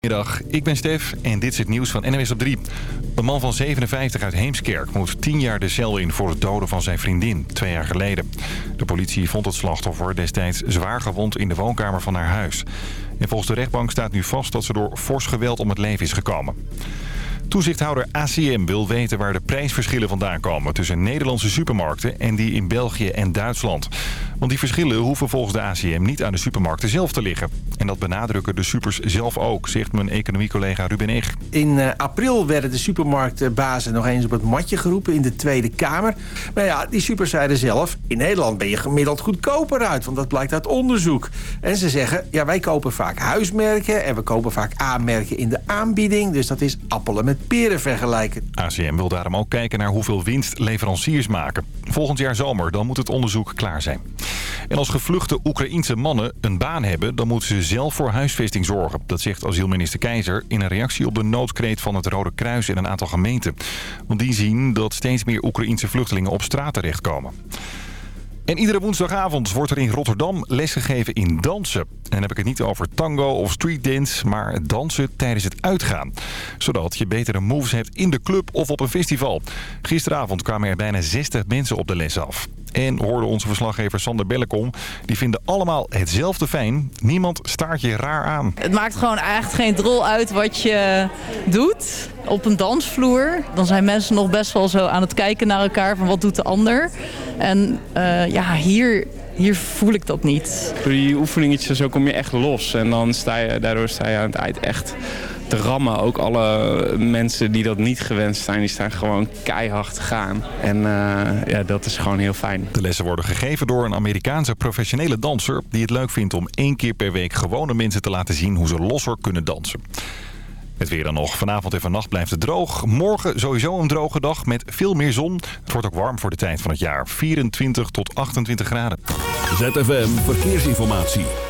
Goedemiddag, ik ben Stef en dit is het nieuws van NWS op 3. Een man van 57 uit Heemskerk moet 10 jaar de cel in voor het doden van zijn vriendin, twee jaar geleden. De politie vond het slachtoffer destijds zwaar gewond in de woonkamer van haar huis. En volgens de rechtbank staat nu vast dat ze door fors geweld om het leven is gekomen. Toezichthouder ACM wil weten waar de prijsverschillen vandaan komen... tussen Nederlandse supermarkten en die in België en Duitsland. Want die verschillen hoeven volgens de ACM niet aan de supermarkten zelf te liggen. En dat benadrukken de supers zelf ook, zegt mijn economiecollega Ruben Eeg. In uh, april werden de supermarktbazen nog eens op het matje geroepen in de Tweede Kamer. Maar ja, die supers zeiden zelf... in Nederland ben je gemiddeld goedkoper uit, want dat blijkt uit onderzoek. En ze zeggen, ja, wij kopen vaak huismerken... en we kopen vaak A-merken in de aanbieding. Dus dat is appelen met peren vergelijken. ACM wil daarom ook kijken naar hoeveel winst leveranciers maken. Volgend jaar zomer, dan moet het onderzoek klaar zijn. En als gevluchte Oekraïense mannen een baan hebben... dan moeten ze zelf voor huisvesting zorgen. Dat zegt asielminister Keizer in een reactie op de noodkreet van het Rode Kruis en een aantal gemeenten. Want die zien dat steeds meer Oekraïense vluchtelingen op straat terechtkomen. En iedere woensdagavond wordt er in Rotterdam lesgegeven in dansen. En dan heb ik het niet over tango of streetdance, maar dansen tijdens het uitgaan. Zodat je betere moves hebt in de club of op een festival. Gisteravond kwamen er bijna 60 mensen op de les af. En hoorde onze verslaggever Sander Bellekom. Die vinden allemaal hetzelfde fijn. Niemand staart je raar aan. Het maakt gewoon eigenlijk geen drol uit wat je doet op een dansvloer. Dan zijn mensen nog best wel zo aan het kijken naar elkaar van wat doet de ander. En uh, ja, hier, hier voel ik dat niet. Door die oefeningetjes zo kom je echt los. En dan sta je, daardoor sta je aan het eind echt te rammen. Ook alle mensen die dat niet gewenst zijn, die staan gewoon keihard te gaan. En uh, ja, dat is gewoon heel fijn. De lessen worden gegeven door een Amerikaanse professionele danser... die het leuk vindt om één keer per week gewone mensen te laten zien hoe ze losser kunnen dansen. Het weer dan nog. Vanavond en vannacht blijft het droog. Morgen sowieso een droge dag met veel meer zon. Het wordt ook warm voor de tijd van het jaar. 24 tot 28 graden. ZFM Verkeersinformatie.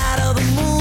Sweating by the light of the moon.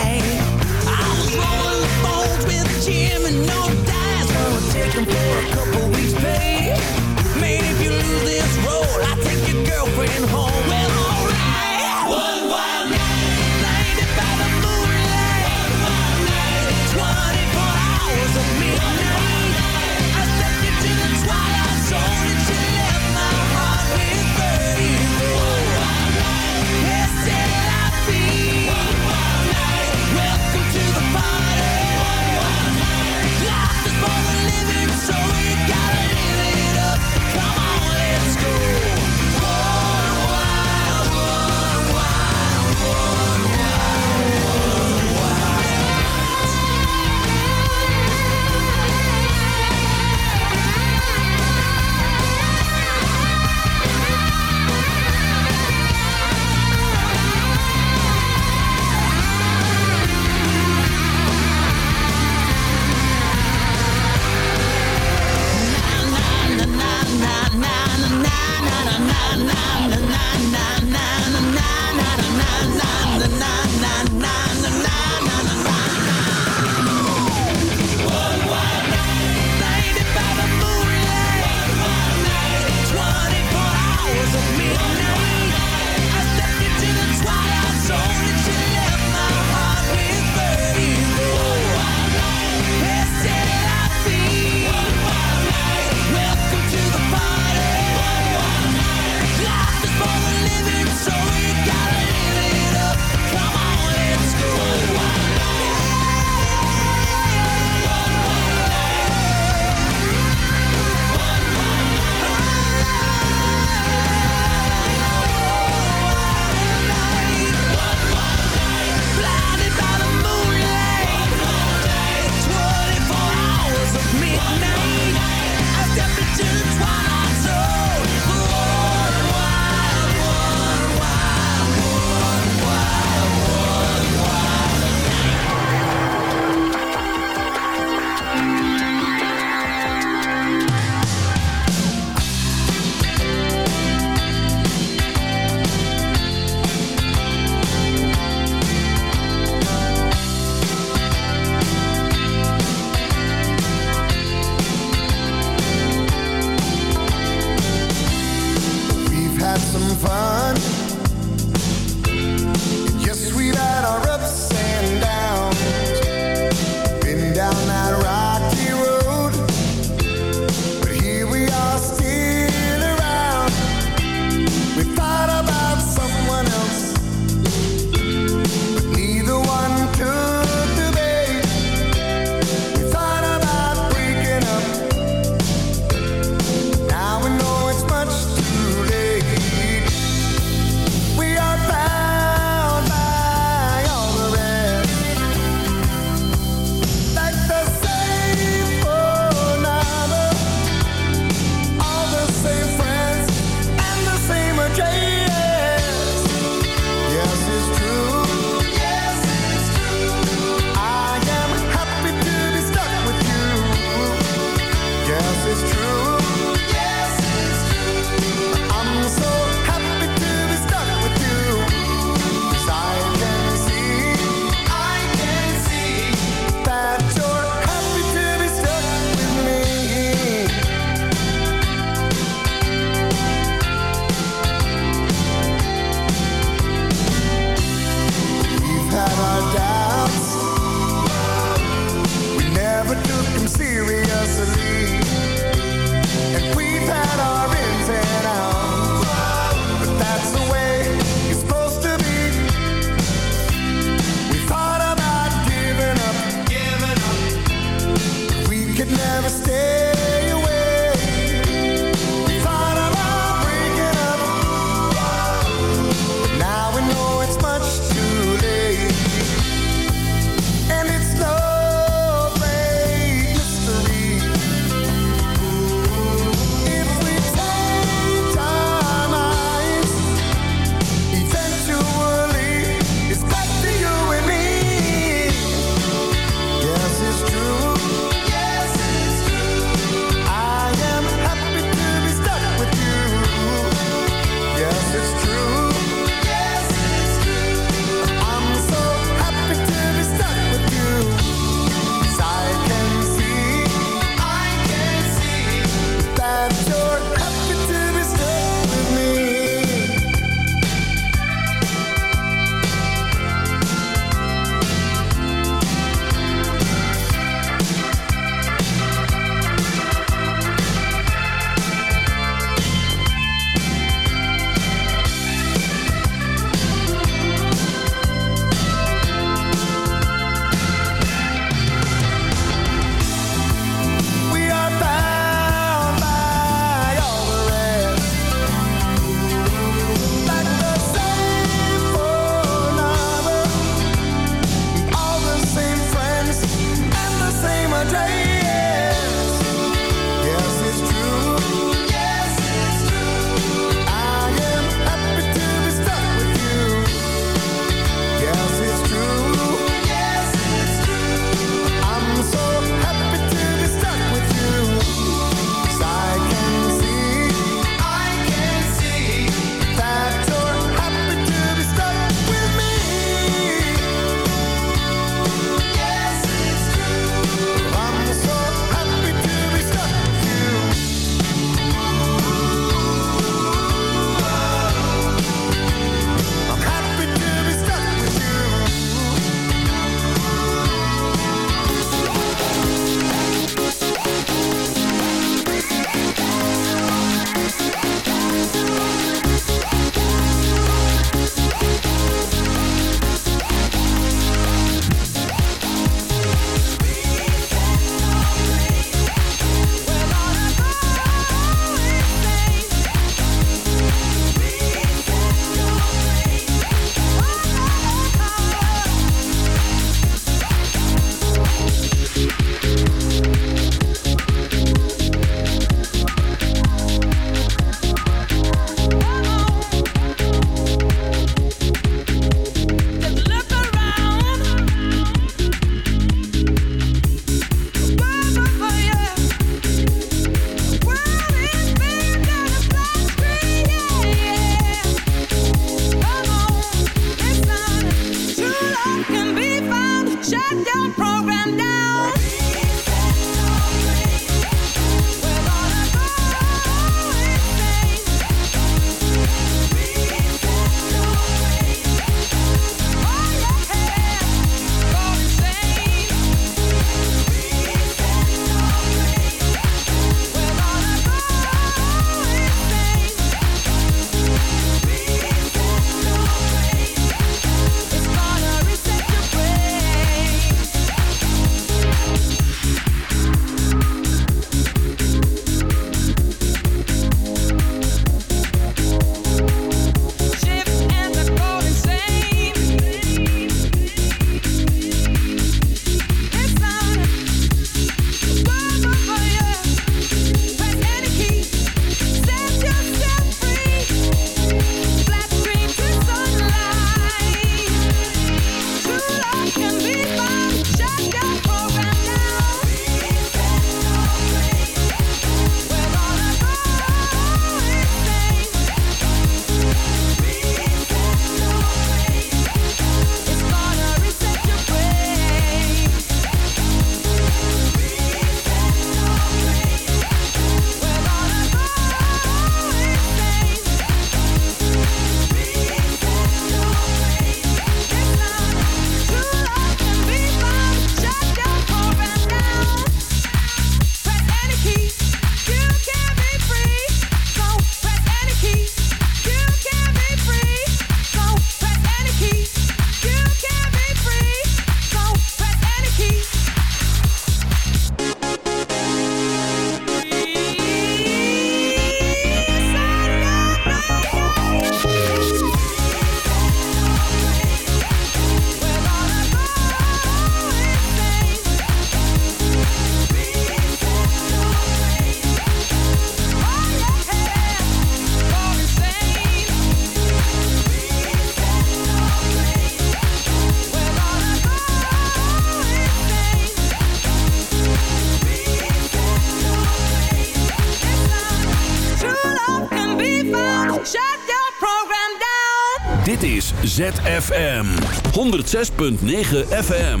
106.9 FM.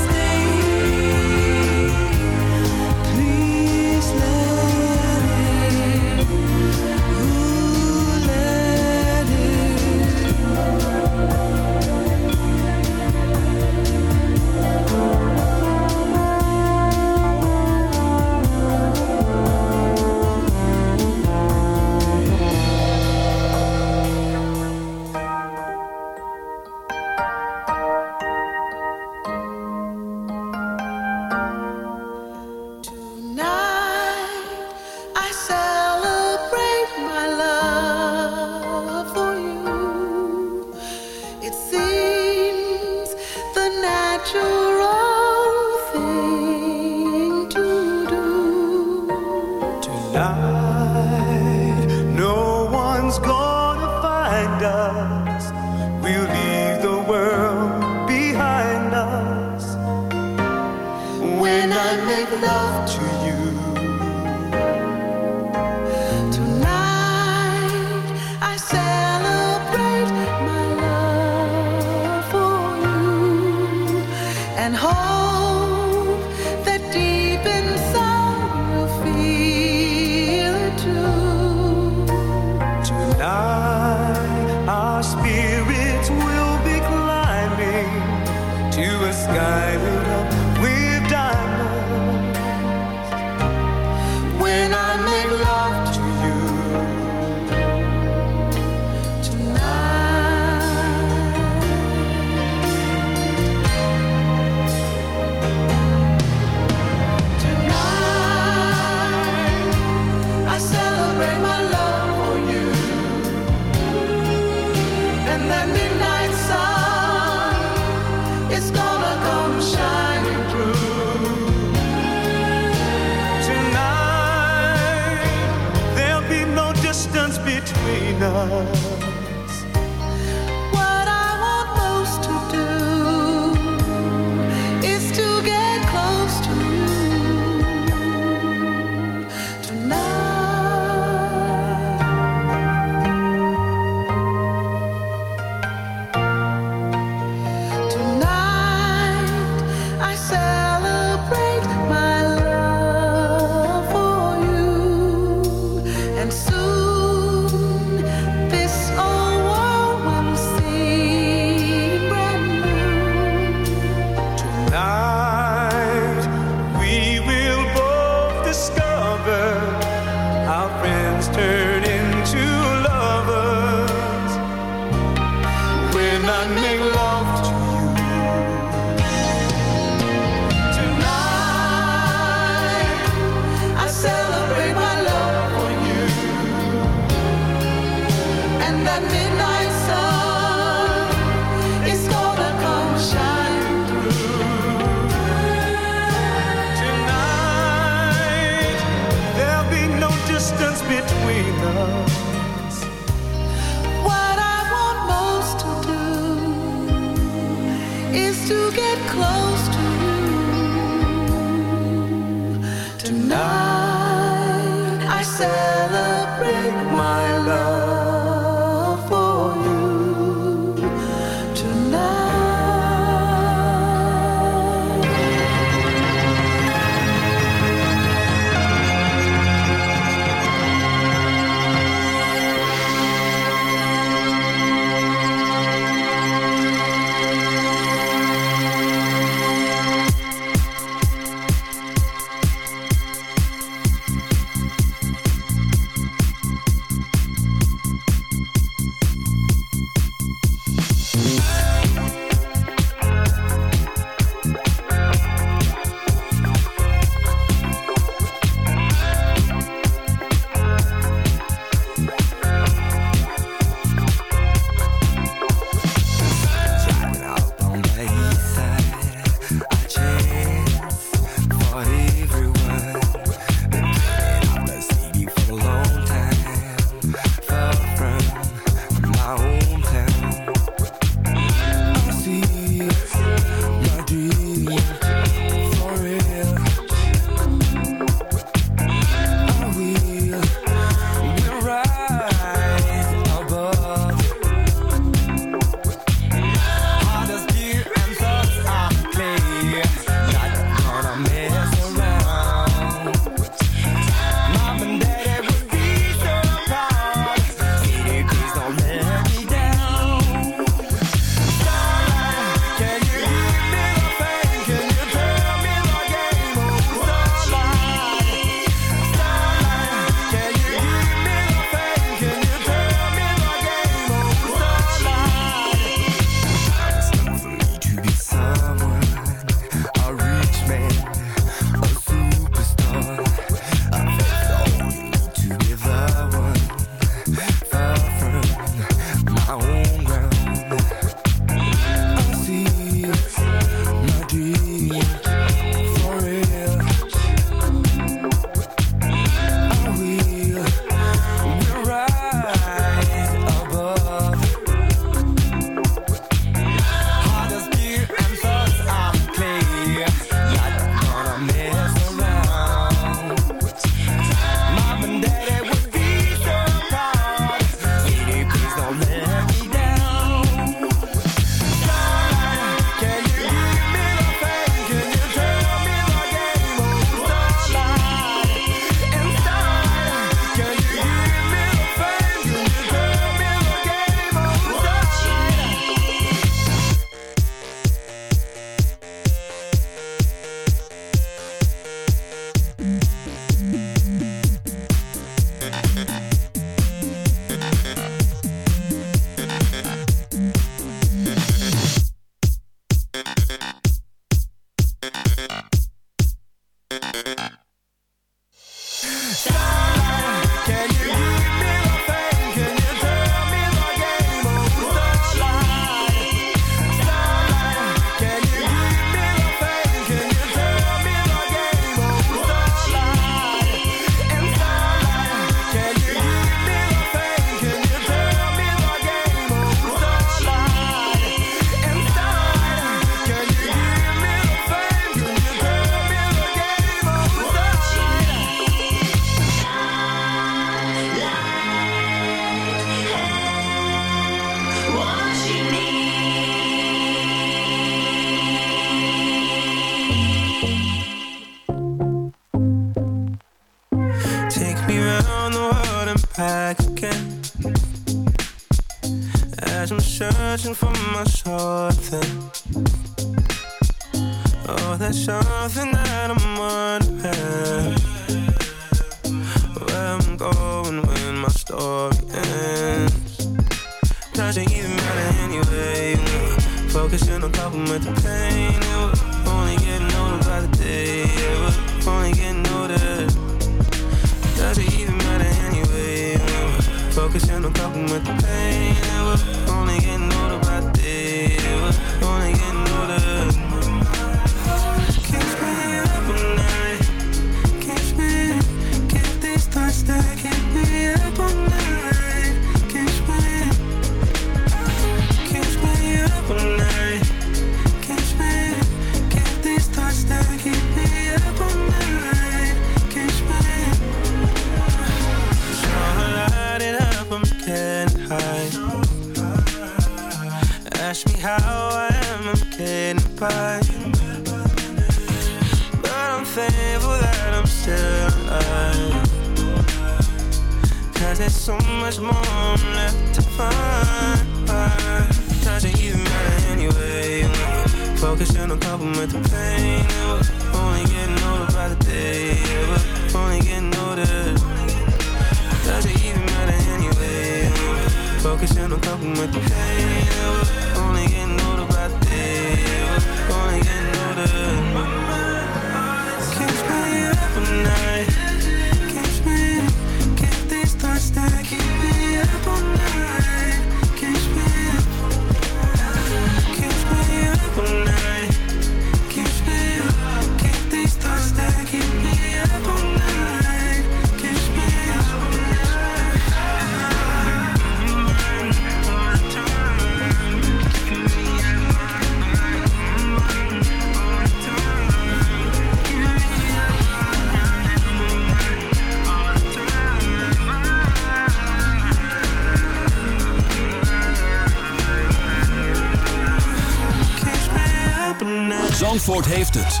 heeft het.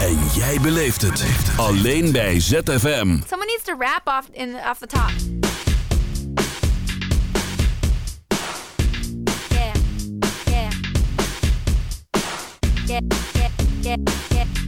En jij beleeft het. Alleen bij ZFM. Someone needs to rap off, in, off the top. Yeah, yeah.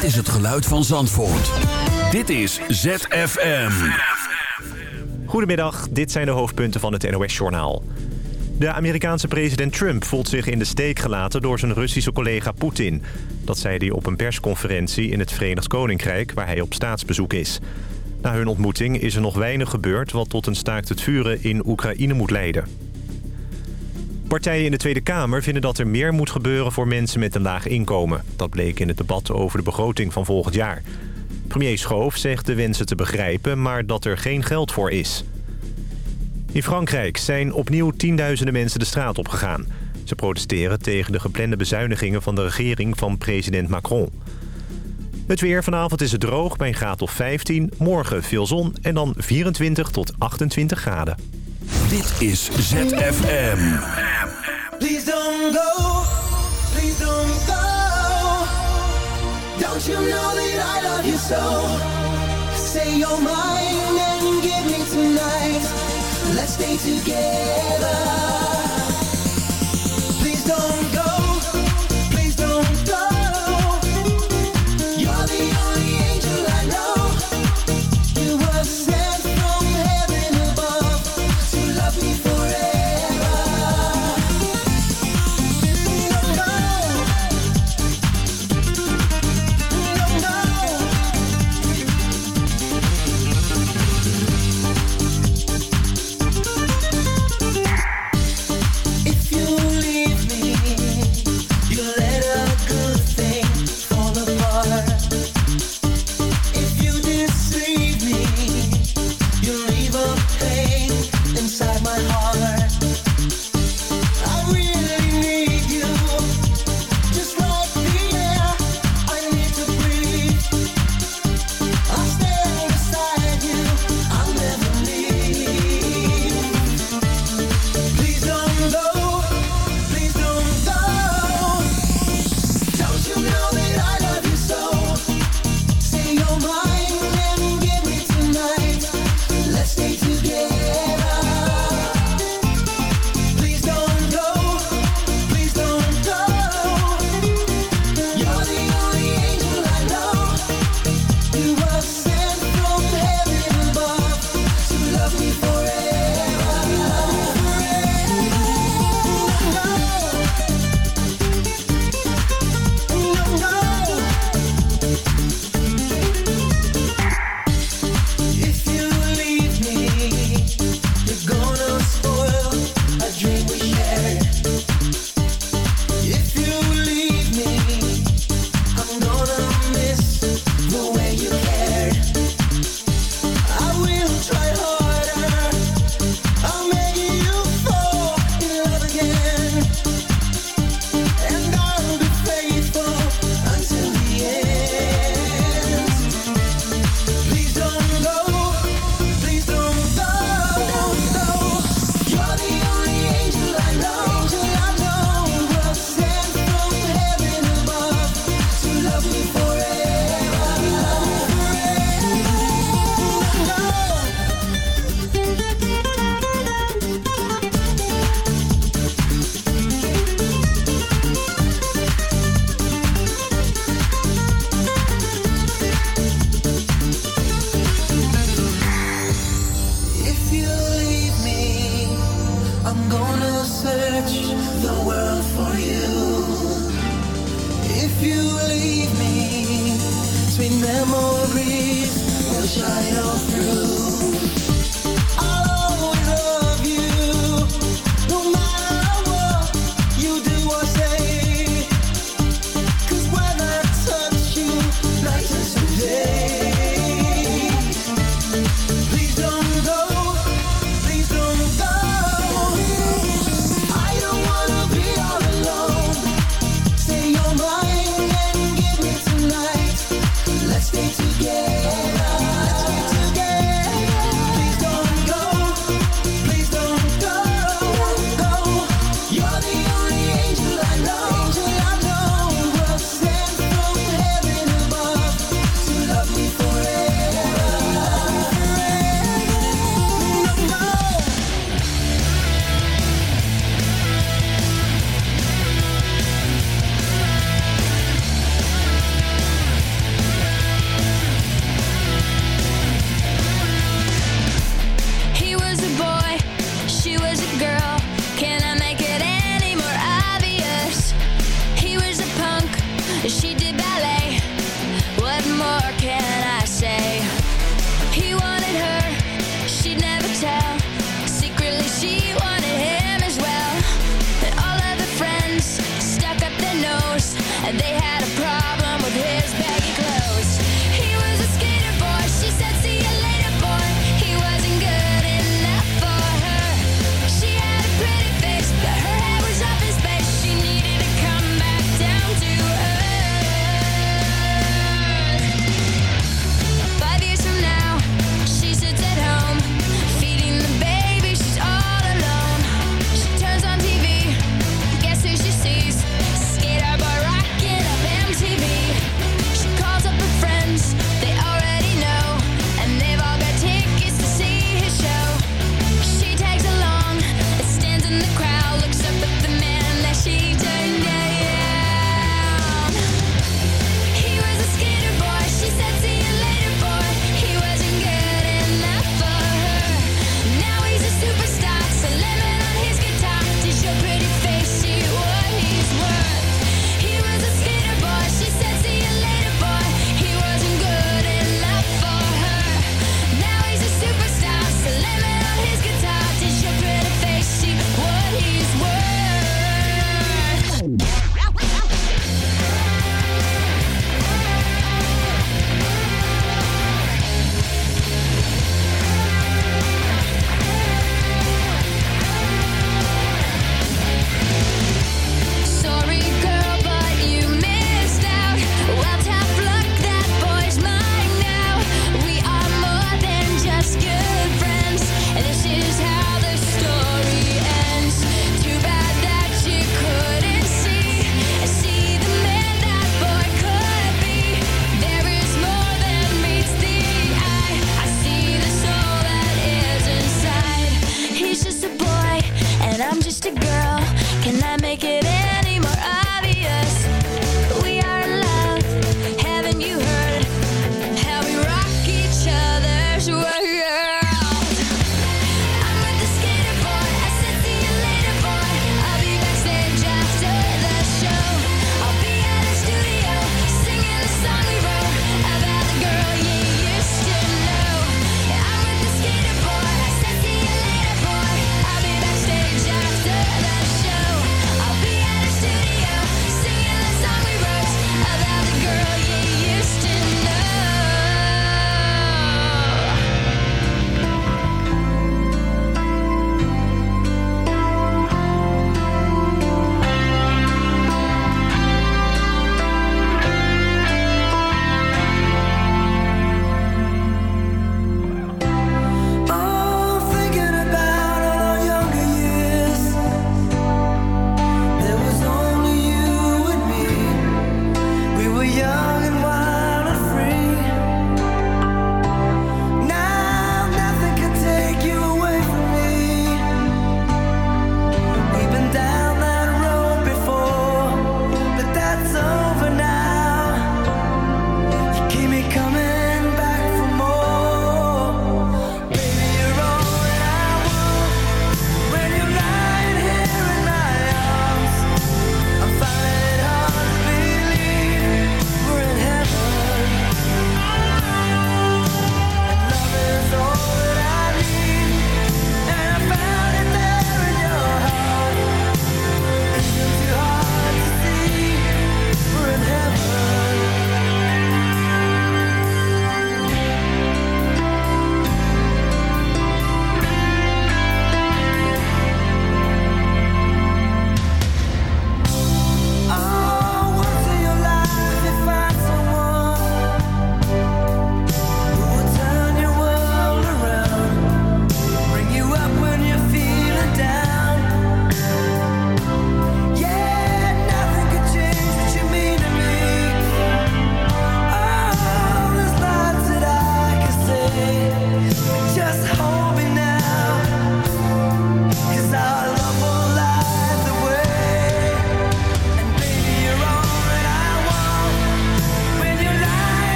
Dit is het geluid van Zandvoort. Dit is ZFM. Goedemiddag, dit zijn de hoofdpunten van het NOS-journaal. De Amerikaanse president Trump voelt zich in de steek gelaten door zijn Russische collega Poetin. Dat zei hij op een persconferentie in het Verenigd Koninkrijk waar hij op staatsbezoek is. Na hun ontmoeting is er nog weinig gebeurd wat tot een staakt het vuren in Oekraïne moet leiden. Partijen in de Tweede Kamer vinden dat er meer moet gebeuren voor mensen met een laag inkomen. Dat bleek in het debat over de begroting van volgend jaar. Premier Schoof zegt de wensen te begrijpen, maar dat er geen geld voor is. In Frankrijk zijn opnieuw tienduizenden mensen de straat opgegaan. Ze protesteren tegen de geplande bezuinigingen van de regering van president Macron. Het weer vanavond is het droog bij een graad of 15. Morgen veel zon en dan 24 tot 28 graden. Dit is ZFM. Please don't go, please don't go. Don't you know that I love you so? Say you're mine and give me tonight. Let's stay together.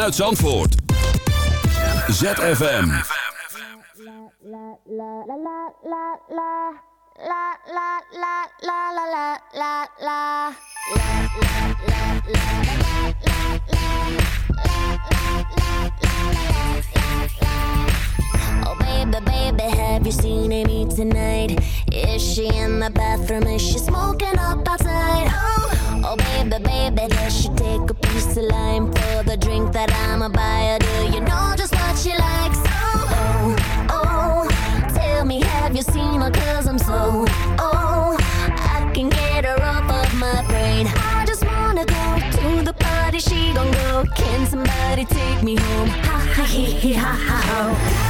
vanuit Zandvoort. ZFM. Oh baby, baby, have you seen Amy tonight? Is she in the bathroom? Is she smoking up outside? Oh. Oh baby, baby, does she take a piece of lime for the drink that I'ma buy her? Do you know just what she likes? Oh, oh, tell me, have you seen her? Cause I'm so, oh, I can get her off of my brain. I just wanna go to the party, she gon' go. Can somebody take me home? Ha ha he he ha ha.